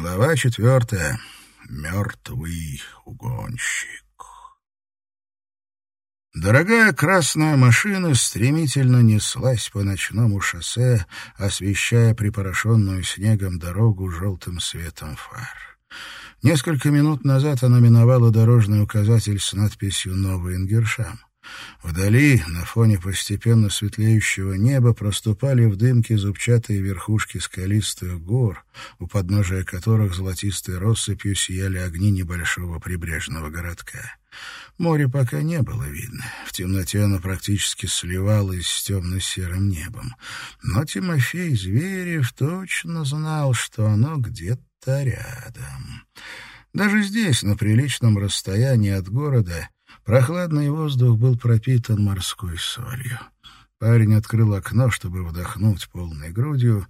Глава четвертая. Мертвый угонщик. Дорогая красная машина стремительно неслась по ночному шоссе, освещая припорошенную снегом дорогу желтым светом фар. Несколько минут назад она миновала дорожный указатель с надписью «Новый Ингершам». Вдали, на фоне постепенно светлеющего неба, проступали в дымке зубчатые верхушки скалистых гор, у подножия которых золотистой россыпью сияли огни небольшого прибрежного городка. Море пока не было видно. В темноте оно практически сливалось с темно-серым небом. Но Тимофей Зверев точно знал, что оно где-то рядом. Даже здесь, на приличном расстоянии от города, Прохладный воздух был пропитан морской солью. Парень открыл окно, чтобы вдохнуть полной грудью,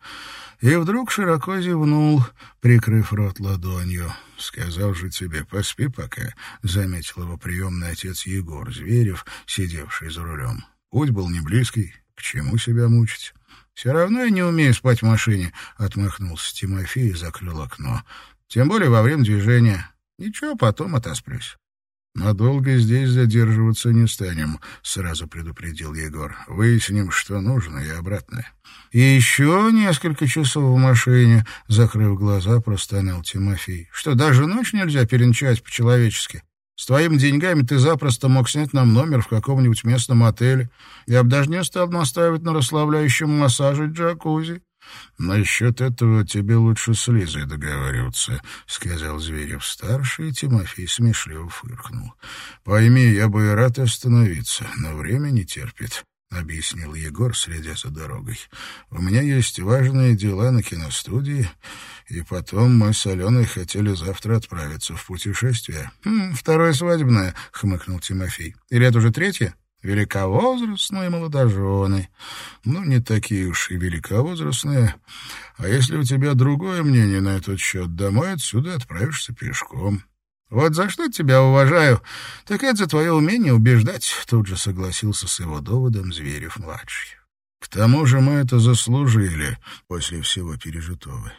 и вдруг широко зевнул, прикрыв рот ладонью. «Сказал же тебе, поспи пока», — заметил его приемный отец Егор Зверев, сидевший за рулем. «Путь был не близкий, к чему себя мучить?» «Все равно я не умею спать в машине», — отмахнулся Тимофей и закрыл окно. «Тем более во время движения. Ничего, потом отосплюсь». «Надолго здесь задерживаться не станем», — сразу предупредил Егор. «Выясним, что нужно, и обратно». «И еще несколько часов в машине», — закрыв глаза, простонал Тимофей. «Что, даже ночь нельзя перенчать по-человечески? С твоими деньгами ты запросто мог снять нам номер в каком-нибудь местном отеле. Я бы даже не стал настаивать на расслабляющем массаже джакузи». «Насчет этого тебе лучше с Лизой договариваться», — сказал Зверев-старший, Тимофей смешливо фыркнул. «Пойми, я бы и рад остановиться, но время не терпит». — объяснил Егор, следя за дорогой. «У меня есть важные дела на киностудии, и потом мы с Аленой хотели завтра отправиться в путешествие». «Хм, «Второе свадебное», — хмыкнул Тимофей. «Или это уже третье?» Великовозрастные молодожены. Ну, не такие уж и великовозрастные. А если у тебя другое мнение на этот счет, домой отсюда отправишься пешком. Вот за что тебя уважаю, так это за твое умение убеждать, тут же согласился с его доводом Зверев-младший. К тому же мы это заслужили после всего пережитого.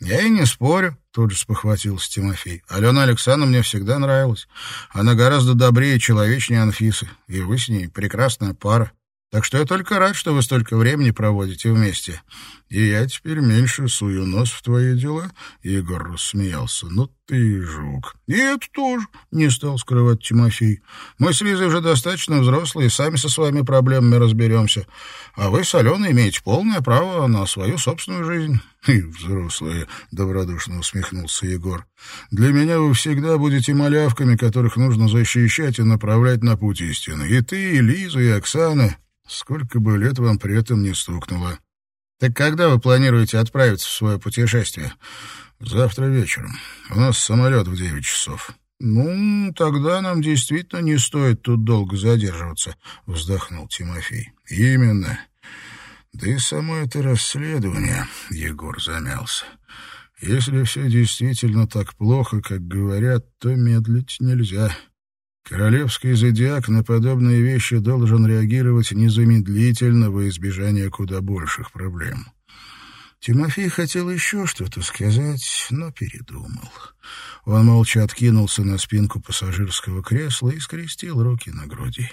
«Я и не спорю», — тут же спохватился Тимофей. «Алена Александровна мне всегда нравилась. Она гораздо добрее и человечнее Анфисы, и вы с ней прекрасная пара. Так что я только рад, что вы столько времени проводите вместе. И я теперь меньше сую нос в твои дела. Егор рассмеялся. Ну ты жук. И это тоже, не стал скрывать Тимофей. Мы с Лизой уже достаточно взрослые, сами со своими проблемами разберемся. А вы с Аленой имеете полное право на свою собственную жизнь. И взрослые, добродушно усмехнулся Егор. Для меня вы всегда будете малявками, которых нужно защищать и направлять на путь истины. И ты, и Лиза, и Оксана. Сколько бы лет вам при этом не стукнуло. Так когда вы планируете отправиться в свое путешествие? Завтра вечером. У нас самолет в девять часов. Ну, тогда нам действительно не стоит тут долго задерживаться, вздохнул Тимофей. Именно. Да и само это расследование, Егор замялся. Если все действительно так плохо, как говорят, то медлить нельзя. Королевский зодиак на подобные вещи должен реагировать незамедлительно во избежание куда больших проблем. Тимофей хотел еще что-то сказать, но передумал. Он молча откинулся на спинку пассажирского кресла и скрестил руки на груди.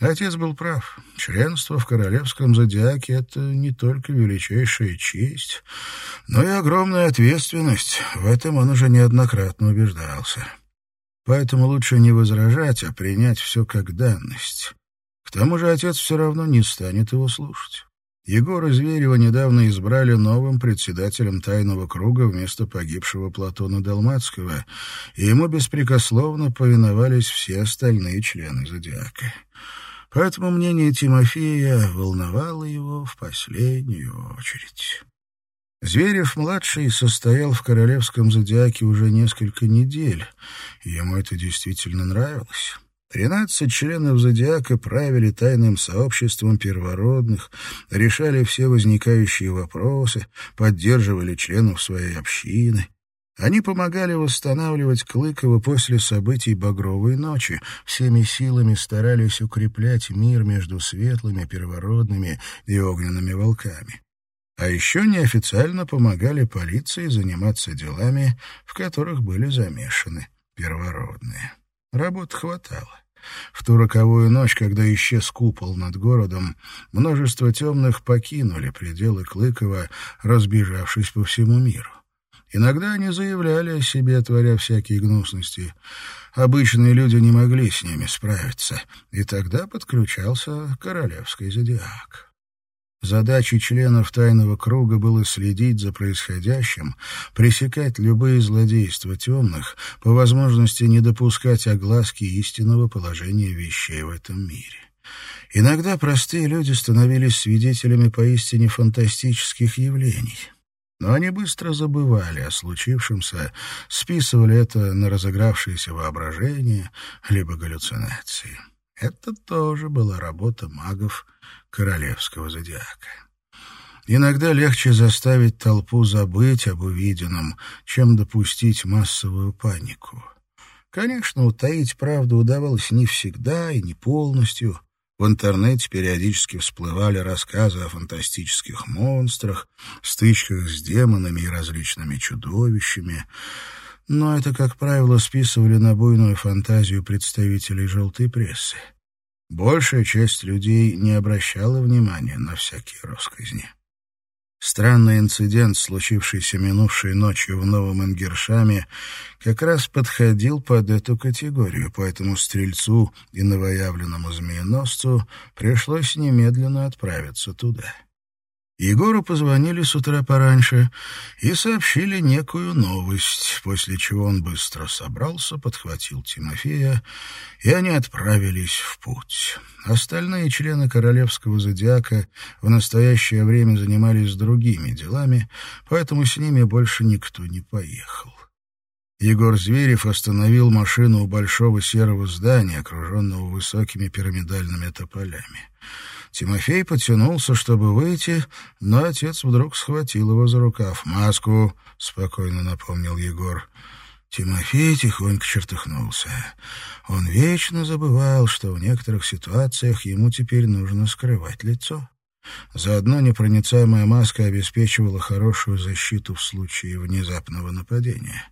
Отец был прав. Членство в королевском зодиаке — это не только величайшая честь, но и огромная ответственность. В этом он уже неоднократно убеждался. Поэтому лучше не возражать, а принять все как данность. К тому же отец все равно не станет его слушать. Егора Зверева недавно избрали новым председателем тайного круга вместо погибшего Платона Далмацкого, и ему беспрекословно повиновались все остальные члены зодиака. Поэтому мнение Тимофея волновало его в последнюю очередь. Зверев-младший состоял в королевском зодиаке уже несколько недель, и ему это действительно нравилось. Тринадцать членов зодиака правили тайным сообществом первородных, решали все возникающие вопросы, поддерживали членов своей общины. Они помогали восстанавливать Клыково после событий Багровой ночи, всеми силами старались укреплять мир между светлыми первородными и огненными волками. А еще неофициально помогали полиции заниматься делами, в которых были замешаны первородные. Работы хватало. В ту роковую ночь, когда исчез купол над городом, множество темных покинули пределы Клыкова, разбежавшись по всему миру. Иногда они заявляли о себе, творя всякие гнусности. Обычные люди не могли с ними справиться, и тогда подключался королевский зодиак. Задачей членов тайного круга было следить за происходящим, пресекать любые злодейства темных, по возможности не допускать огласки истинного положения вещей в этом мире. Иногда простые люди становились свидетелями поистине фантастических явлений. Но они быстро забывали о случившемся, списывали это на разыгравшееся воображение либо галлюцинации. Это тоже была работа магов королевского зодиака. Иногда легче заставить толпу забыть об увиденном, чем допустить массовую панику. Конечно, утаить правду удавалось не всегда и не полностью. В интернете периодически всплывали рассказы о фантастических монстрах, стычках с демонами и различными чудовищами. Но это, как правило, списывали на буйную фантазию представителей желтой прессы. Большая часть людей не обращала внимания на всякие росказни. Странный инцидент, случившийся минувшей ночью в Новом Ингершаме, как раз подходил под эту категорию, поэтому стрельцу и новоявленному змееносцу пришлось немедленно отправиться туда. Егору позвонили с утра пораньше и сообщили некую новость, после чего он быстро собрался, подхватил Тимофея, и они отправились в путь. Остальные члены королевского зодиака в настоящее время занимались другими делами, поэтому с ними больше никто не поехал. Егор Зверев остановил машину у большого серого здания, окруженного высокими пирамидальными тополями. Тимофей потянулся, чтобы выйти, но отец вдруг схватил его за рукав. «Маску!» — спокойно напомнил Егор. Тимофей тихонько чертыхнулся. Он вечно забывал, что в некоторых ситуациях ему теперь нужно скрывать лицо. Заодно непроницаемая маска обеспечивала хорошую защиту в случае внезапного нападения.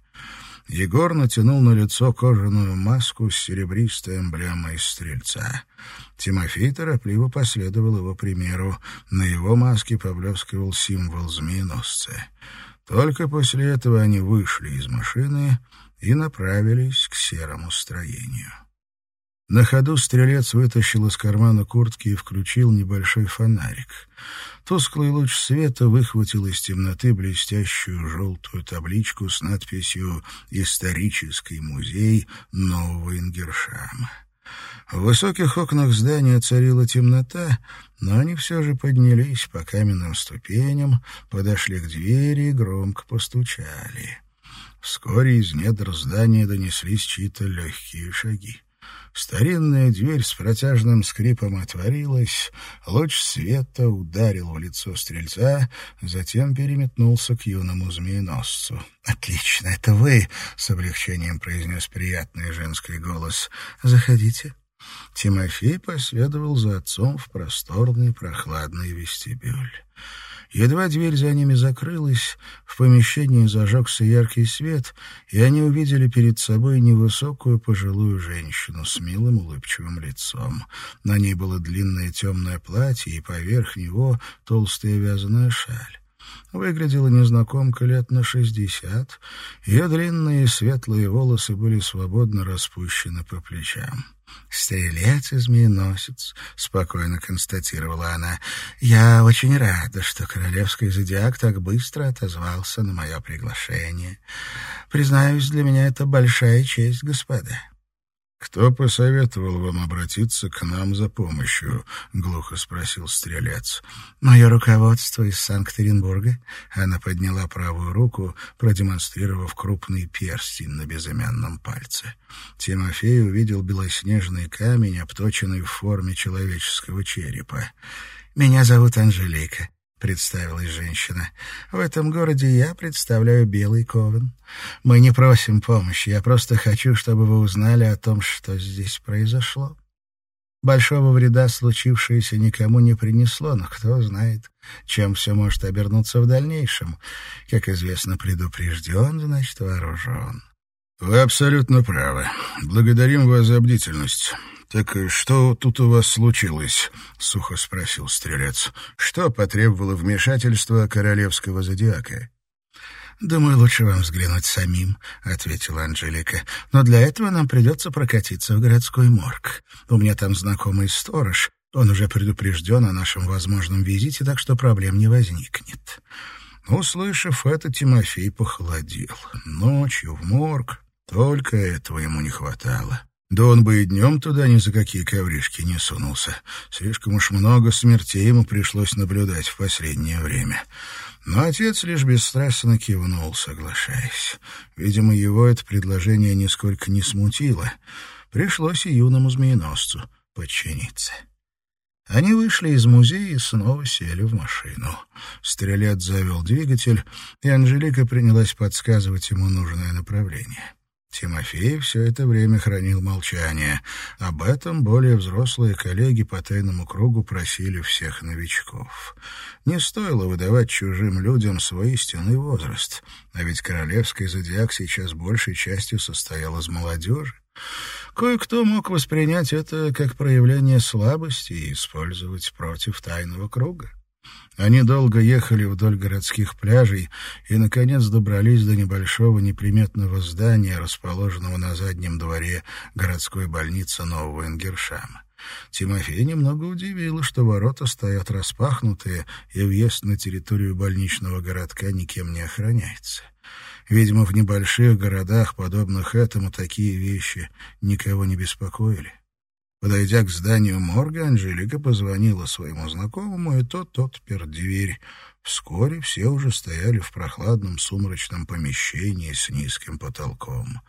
Егор натянул на лицо кожаную маску с серебристой эмблемой стрельца. Тимофей торопливо последовал его примеру. На его маске поблескивал символ змееносца. Только после этого они вышли из машины и направились к серому строению. На ходу стрелец вытащил из кармана куртки и включил небольшой фонарик. Тусклый луч света выхватил из темноты блестящую желтую табличку с надписью «Исторический музей Нового Ингершама». В высоких окнах здания царила темнота, но они все же поднялись по каменным ступеням, подошли к двери и громко постучали. Вскоре из недр здания донеслись чьи-то легкие шаги. Старинная дверь с протяжным скрипом отворилась, луч света ударил в лицо стрельца, затем переметнулся к юному змееносцу. «Отлично, это вы!» — с облегчением произнес приятный женский голос. «Заходите». Тимофей последовал за отцом в просторный прохладный вестибюль. Едва дверь за ними закрылась, в помещении зажегся яркий свет, и они увидели перед собой невысокую пожилую женщину с милым улыбчивым лицом. На ней было длинное темное платье, и поверх него толстая вязаная шаль. Выглядела незнакомка лет на шестьдесят. Ее длинные светлые волосы были свободно распущены по плечам. «Стрелец и змееносец», — спокойно констатировала она. «Я очень рада, что королевский зодиак так быстро отозвался на мое приглашение. Признаюсь, для меня это большая честь, господа». «Кто посоветовал вам обратиться к нам за помощью?» — глухо спросил стрелец. «Мое руководство из Санкт-Петербурга». Она подняла правую руку, продемонстрировав крупный перстень на безымянном пальце. Тимофей увидел белоснежный камень, обточенный в форме человеческого черепа. «Меня зовут Анжелика. — представилась женщина. «В этом городе я представляю Белый Ковен. Мы не просим помощи, я просто хочу, чтобы вы узнали о том, что здесь произошло». Большого вреда случившееся никому не принесло, но кто знает, чем все может обернуться в дальнейшем. Как известно, предупрежден, значит вооружен. Вы абсолютно правы. Благодарим вас за бдительность. «Так что тут у вас случилось?» — сухо спросил стрелец. «Что потребовало вмешательства королевского зодиака?» «Думаю, лучше вам взглянуть самим», — ответила Анжелика. «Но для этого нам придется прокатиться в городской морг. У меня там знакомый сторож. Он уже предупрежден о нашем возможном визите, так что проблем не возникнет». Услышав это, Тимофей похолодел. Ночью в морг только этого ему не хватало. Да он бы и днем туда ни за какие ковришки не сунулся. Слишком уж много смертей ему пришлось наблюдать в последнее время. Но отец лишь бесстрастно кивнул, соглашаясь. Видимо, его это предложение нисколько не смутило. Пришлось и юному змееносцу подчиниться. Они вышли из музея и снова сели в машину. Стрелец завел двигатель, и Анжелика принялась подсказывать ему нужное направление. Тимофей все это время хранил молчание. Об этом более взрослые коллеги по тайному кругу просили всех новичков. Не стоило выдавать чужим людям свой истинный возраст, а ведь королевский зодиак сейчас большей частью состоял из молодежи. Кое-кто мог воспринять это как проявление слабости и использовать против тайного круга. Они долго ехали вдоль городских пляжей и, наконец, добрались до небольшого неприметного здания, расположенного на заднем дворе городской больницы Нового Ингершама. Тимофей немного удивило, что ворота стоят распахнутые, и въезд на территорию больничного городка никем не охраняется. Видимо, в небольших городах, подобных этому, такие вещи никого не беспокоили. Подойдя к зданию морга, Анжелика позвонила своему знакомому, и тот отпер дверь. Вскоре все уже стояли в прохладном сумрачном помещении с низким потолком.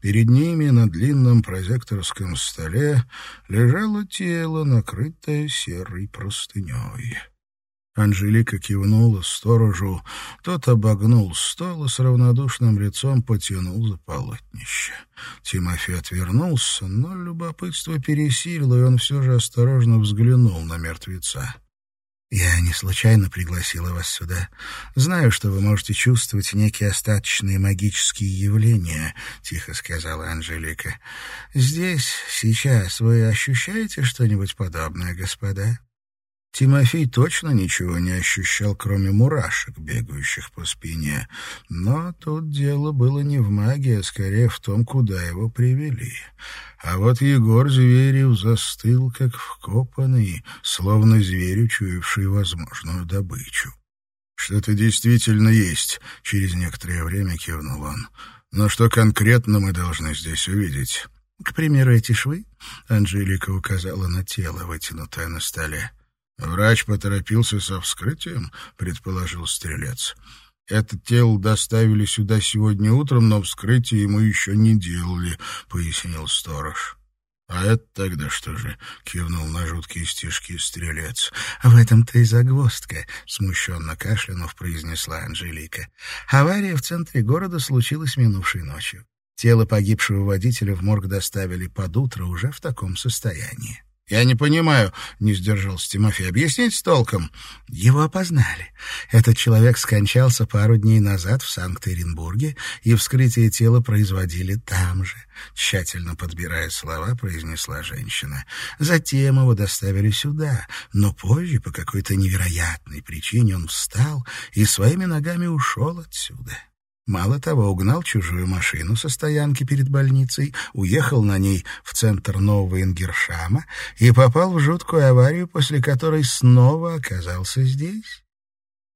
Перед ними на длинном прозекторском столе лежало тело, накрытое серой простыней. Анжелика кивнула сторожу, тот обогнул стол и с равнодушным лицом потянул за полотнище. Тимофей отвернулся, но любопытство пересилило, и он все же осторожно взглянул на мертвеца. «Я не случайно пригласила вас сюда. Знаю, что вы можете чувствовать некие остаточные магические явления», — тихо сказала Анжелика. «Здесь, сейчас, вы ощущаете что-нибудь подобное, господа?» Тимофей точно ничего не ощущал, кроме мурашек, бегающих по спине. Но тут дело было не в магии, а скорее в том, куда его привели. А вот Егор Зверев застыл, как вкопанный, словно зверь, учуявший возможную добычу. «Что-то действительно есть», — через некоторое время кивнул он. «Но что конкретно мы должны здесь увидеть?» «К примеру, эти швы?» — Анжелика указала на тело, вытянутое на столе. Врач поторопился со вскрытием, предположил стрелец. Это тело доставили сюда сегодня утром, но вскрытие ему еще не делали, пояснил сторож. «А это тогда что же?» — кивнул на жуткие стишки стрелец. «В этом-то и загвоздка», — смущенно кашлянув произнесла Анжелика. «Авария в центре города случилась минувшей ночью. Тело погибшего водителя в морг доставили под утро уже в таком состоянии. «Я не понимаю», — не сдержался Тимофей. «Объяснить с толком». Его опознали. Этот человек скончался пару дней назад в Санкт-Петербурге, и вскрытие тела производили там же. Тщательно подбирая слова, произнесла женщина. Затем его доставили сюда, но позже, по какой-то невероятной причине, он встал и своими ногами ушел отсюда. Мало того, угнал чужую машину со стоянки перед больницей, уехал на ней в центр Нового Ингершама и попал в жуткую аварию, после которой снова оказался здесь.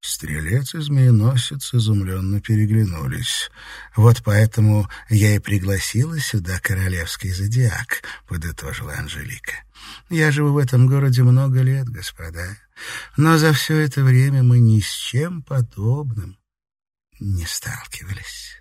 Стрелец и змееносец изумленно переглянулись. «Вот поэтому я и пригласила сюда королевский зодиак», — подытожила Анжелика. «Я живу в этом городе много лет, господа, но за все это время мы ни с чем подобным не сталкивались.